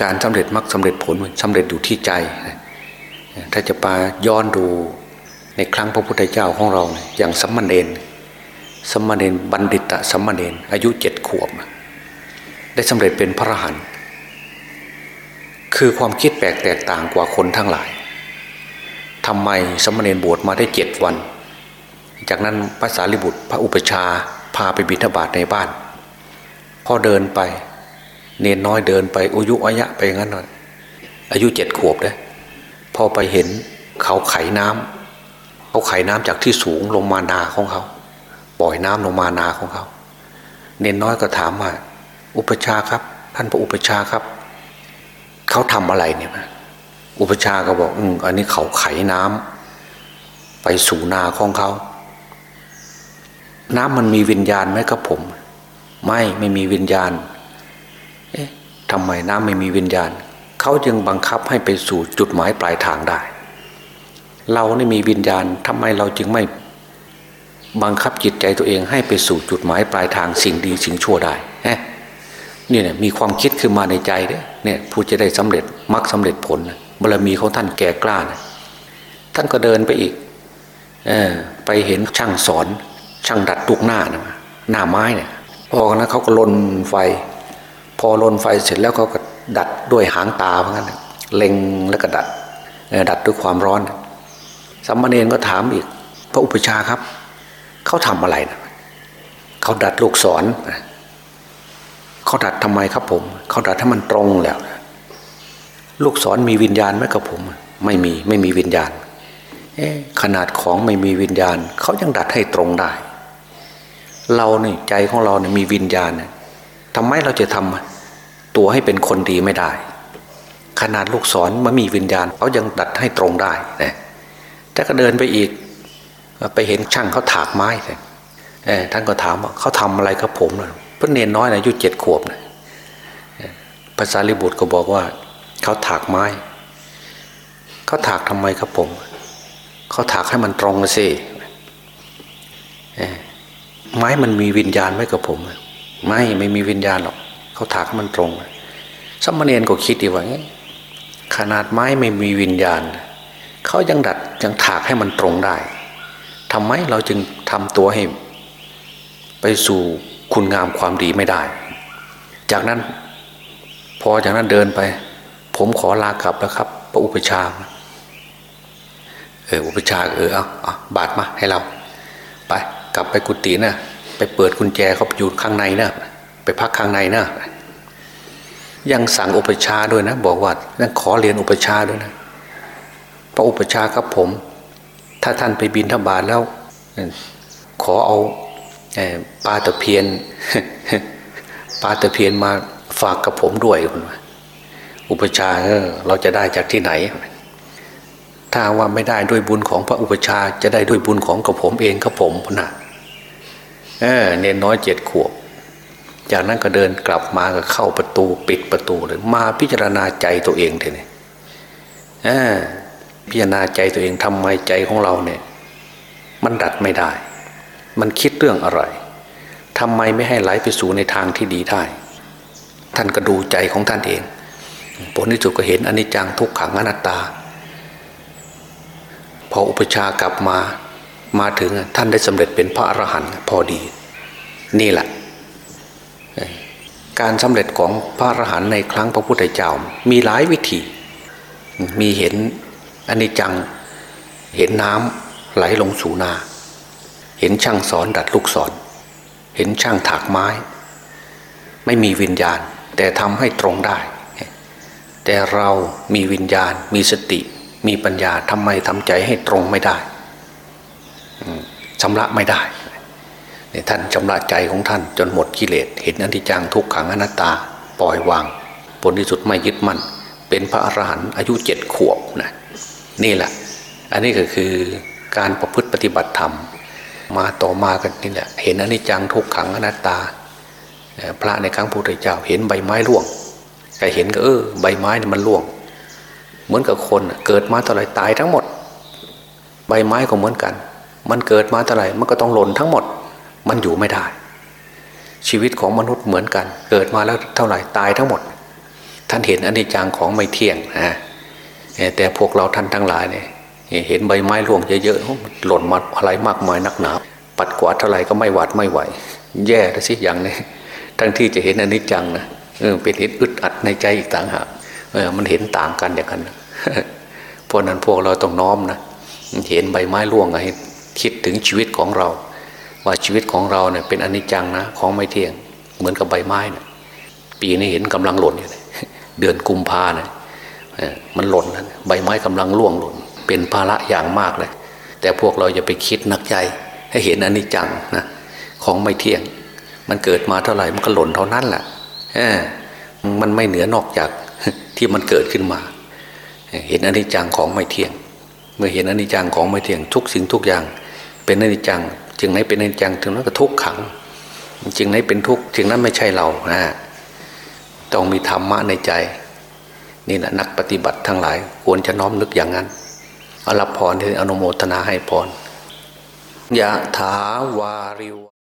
การสำเร็จมรรคสาเร็จผลสำเร็จอยู่ที่ใจ ถ้าจะปาย้อนดูในครั้งพระพุทธเจ้าของเราอย่างสัมมาเนนสัมมาเนนบัณฑิตะสัมมาเนนอายุเจ็ดขวบ ได้สำเร็จเป็นพระอรหันต์คือความคิดแปลกแตกต่างกว่าคนทั้งหลายทำไมสัมณเณรบวชมาได้เจ็ดวัน จากนั้นพระสารีบุตรพระอุปชาพาไปบิณฑบาตในบ้าน พอเดินไป เนนน้อยเดินไปอายุอายะไปงั้นหน่อยอายุเจ็ดขวบเลยพอไปเห็นเขาไขน้ำเขาไขน้ำจากที่สูงลงมานาของเขาปล่อยน้ำลงมานาของเขา เนนน้อยก็ถามว่าอุปชาครับ ท่านพระอุปชาครับ เขาทำอะไรเนี่ยอุปชาก็บอกอืมอันนี้เขาไขน้ำไปสู่นาของเขา น้ำมันมีวิญญาณไหมครับผม ไม่ไม่มีวิญญาณ เอ๊ะทำไมน้ำไม่มีวิญญาณ เขาจึงบังคับให้ไปสู่จุดหมายปลายทางได้ เรานี่มีวิญญาณทำไมเราจึงไม่บังคับจิตใจตัวเองให้ไปสู่จุดหมายปลายทางสิ่งดีสิ่งชั่วได้ฮะนี่เนี่ยมีความคิดขึ้นมาในใจเนี่ยผู้จะได้สำเร็จมรรคสาเร็จผลนะบารมีของท่านแก่กล้านะท่านก็เดินไปอีกเออไปเห็นช่างสอนช่างดัดตุกหน้านะหน้าไม้เนี่ยพอนั้นเขาก็ลนไฟ พอลนไฟเสร็จแล้วเขาก็ดัดด้วยหางตาเพราะงั้นเล็งแล้วก็ดัดดัดด้วยความร้อนสัมมาเนนก็ถามอีก พระอุปชาครับ เขาทำอะไรนะเขาดัดลูกศรเขาดัดทำไมครับผม เขาดัดให้มันตรงแล้ว ลูกศรมีวิญญาณไหมกับผม ไม่มีไม่มีวิญญาณขนาดของไม่มีวิญญาณ เขายังดัดให้ตรงได้ เราเนี่ยใจของเราเนี่ยมีวิญญาณเนี่ย ทำไมเราจะทำตัวให้เป็นคนดีไม่ได้ ขนาดลูกศรมันมีวิญญาณเขายังดัดให้ตรงได้นะแต่ก็เดินไปอีก ไปเห็นช่างเขาถากไม้เลยท่านก็ถามว่าเขาทำอะไรกับผมเลยพื่อนเนนน้อยนะอายุเจ็ดขวบนะภาษาลิบุตรก็บอกว่าเขาถากไม้เขาถากทำไมครับผมเขาถากให้มันตรงสิไม้มันมีวิญญาณไหมกับผม ไม่ไม่มีวิญญาณหรอกเขาถากให้มันตรงสมณเณรก็คิดดีว่างี้ขนาดไม้ไม่มีวิญญาณเขายังดัดยังถากให้มันตรงได้ทำไมเราจึงทำตัวให้ไปสู่คุณงามความดีไม่ได้ จากนั้น พอจากนั้นเดินไป ผมขอลากลับแล้วครับ พระอุปชาเอออุปชาเออเอาเอาบาดมาให้เรา ไปกลับไปกุฏินะ ไปเปิดกุญแจเขาอยู่ข้างในนะไปพักข้างในนะยังสั่งอุปชาด้วยนะ บอกว่านั่นขอเรียนอุปชาด้วยนะพระอุปชาครับผม ถ้าท่านไปบินทบาทแล้ว ขอเอาปลาตะเพียนปลาตะเพียนมาฝากกับผมด้วยคุณว่าอุปชาเราจะได้จากที่ไหน ถ้าว่าไม่ได้ด้วยบุญของพระอุปชาจะได้ด้วยบุญของกับผมเองกับผมนะ เออเนนน้อยเจ็ดขวบ จากนั้นก็เดินกลับมาก็เข้าประตูปิดประตูเลยมาพิจารณาใจตัวเองเถอะเนี่ยพิจารณาใจตัวเองทำไมใจของเราเนี่ย มันดัดไม่ได้ มันคิดเรื่องอะไรทำไมไม่ให้ไหลไปสู่ในทางที่ดีได้ ท่านก็ดูใจของท่านเอง ผลที่สุดก็เห็นอนิจจังทุกขังอนัตตา พออุปชากลับมา มาถึงท่านได้สำเร็จเป็นพระอรหันต์พอดี นี่แหละ การสำเร็จของพระอรหันต์ในครั้งพระพุทธเจ้ามีหลายวิธี มีเห็นอนิจจังเห็นน้ำไหลลงสู่นา เห็นช่างสอนดัดลูกศรเห็นช่างถากไม้ ไม่มีวิญญาณ แต่ทำให้ตรงได้ แต่เรามีวิญญาณ มีสติ มีปัญญาทำไมทำใจให้ตรงไม่ได้ ชำระไม่ได้เนี่ยท่านชำระใจของท่านจนหมดกิเลสเห็นอนิจจังทุกขังอนัตตาปล่อยวางผลที่สุดไม่ยึดมั่น เป็นพระอรหันต์อายุเจ็ดขวบนะนี่แหละ อันนี้ก็คือการประพฤติปฏิบัติธรรม มาต่อมากันนี่แหละ เห็นอนิจจังทุกขังอนัตตา พระในครั้งพุทธเจ้าเห็นใบไม้ร่วงแต่เห็นก็เออใบไม้นี่มันร่วง เหมือนกับคนเกิดมาเท่าไรตายทั้งหมด ใบไม้ก็เหมือนกัน มันเกิดมาเท่าไหร่มันก็ต้องหล่นทั้งหมด มันอยู่ไม่ได้ ชีวิตของมนุษย์เหมือนกัน เกิดมาแล้วเท่าไหร่ตายทั้งหมด ท่านเห็นอนิจจังของไม่เที่ยงนะแต่พวกเราท่านทั้งหลายเนี่ยเห็นใบไม้ร่วงเยอะๆหล่นมาอะไรมากมายนักหนาปัดกวาดเท่าไหร่ก็ไม่หวัดไม่ไหว แย่ละสิอย่างนี้ทั้งที่จะเห็นอนิจจังนะเป็นเห็นอึดอัดในใจอีกต่างหากมันเห็นต่างกันอย่างนั้นเพราะนั้นพวกเราต้องน้อมนะเห็นใบไม้ร่วงให้ คิดถึงชีวิตของเรา ว่าชีวิตของเราเนี่ยเป็นอนิจจังนะของไม่เที่ยงเหมือนกับใบไม้นะปีนี้เห็นกำลังหล่นอยู่เดือนกุมภาเนี่ยมันหล่นนะใบไม้กำลังร่วงหล่น เป็นภาระอย่างมากเลย แต่พวกเราอย่าไปคิดนักใจ ให้เห็นอนิจจังนะของไม่เที่ยง มันเกิดมาเท่าไหร่มันก็หล่นเท่านั้นแหละมันไม่เหนือนอกจากที่มันเกิดขึ้นมา เห็นอนิจจังของไม่เที่ยง เมื่อเห็นอนิจจังของไม่เที่ยงทุกสิ่งทุกอย่าง เป็นอนิจจังจึงไหนเป็นอนิจจังถึงนั้นก็ทุกขังจึงไหนเป็นทุกจึงนั้นไม่ใช่เรานะต้องมีธรรมะในใจ นี่แหละนักปฏิบัติทั้งหลาย ควรจะน้อมนึกอย่างนั้นอรับพรที่อนุโมทนาให้พรยะถาวาริว